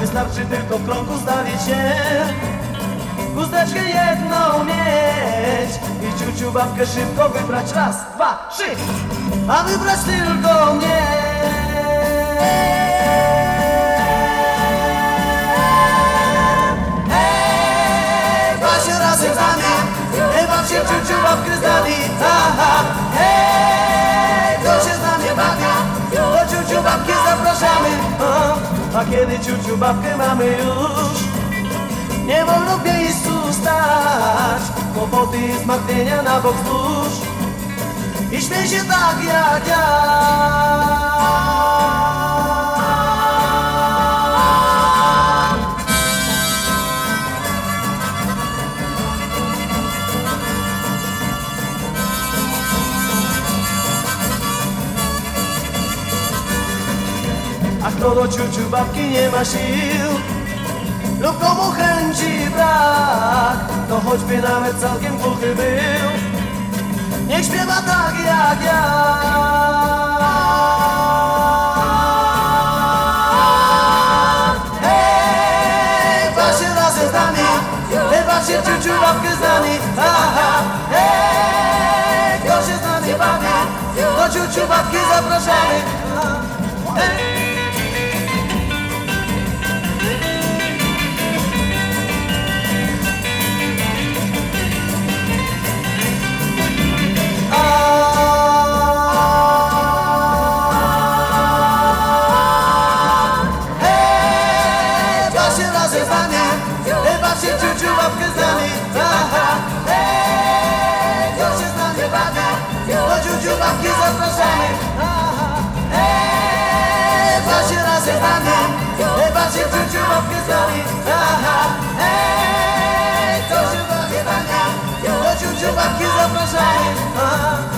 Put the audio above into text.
Wystarczy tylko w krągu stawić się. Chusteczkę jedną Ciuciu babkę szybko wybrać. Raz, dwa, trzy. A wybrać tylko mnie. Hej, baw się razem z nami. Hej, baw się ciuciu babkę z nami. Aha, hej, kto się z nami bawi Do ciuciu babki zapraszamy. A kiedy ciuciu babkę mamy już? Nie wolno w miejscu stać i zmartwienia na bok wzdłuż. I śmiej się tak jak ja. A kto do ciuciu babki nie ma sił lub komu chęci brak, to choćby nawet całkiem głuchy był, niech śpiewa tak jak ja. Się ciuciu babkę z nami, aha, hej, kto się z nami bawi, do ciuciu babki zapraszamy. Hej, baw się razem z nami Hej, baw się ciuciu babkę z nami Aha, hej, kto się z nami bawi Do ciuciu babki zapraszamy Aha, hej, baw się razem z nami Hej, baw się ciuciu babkę z nami Aha, hej, kto się bawi z nami Do ciuciu babki zapraszamy Aha,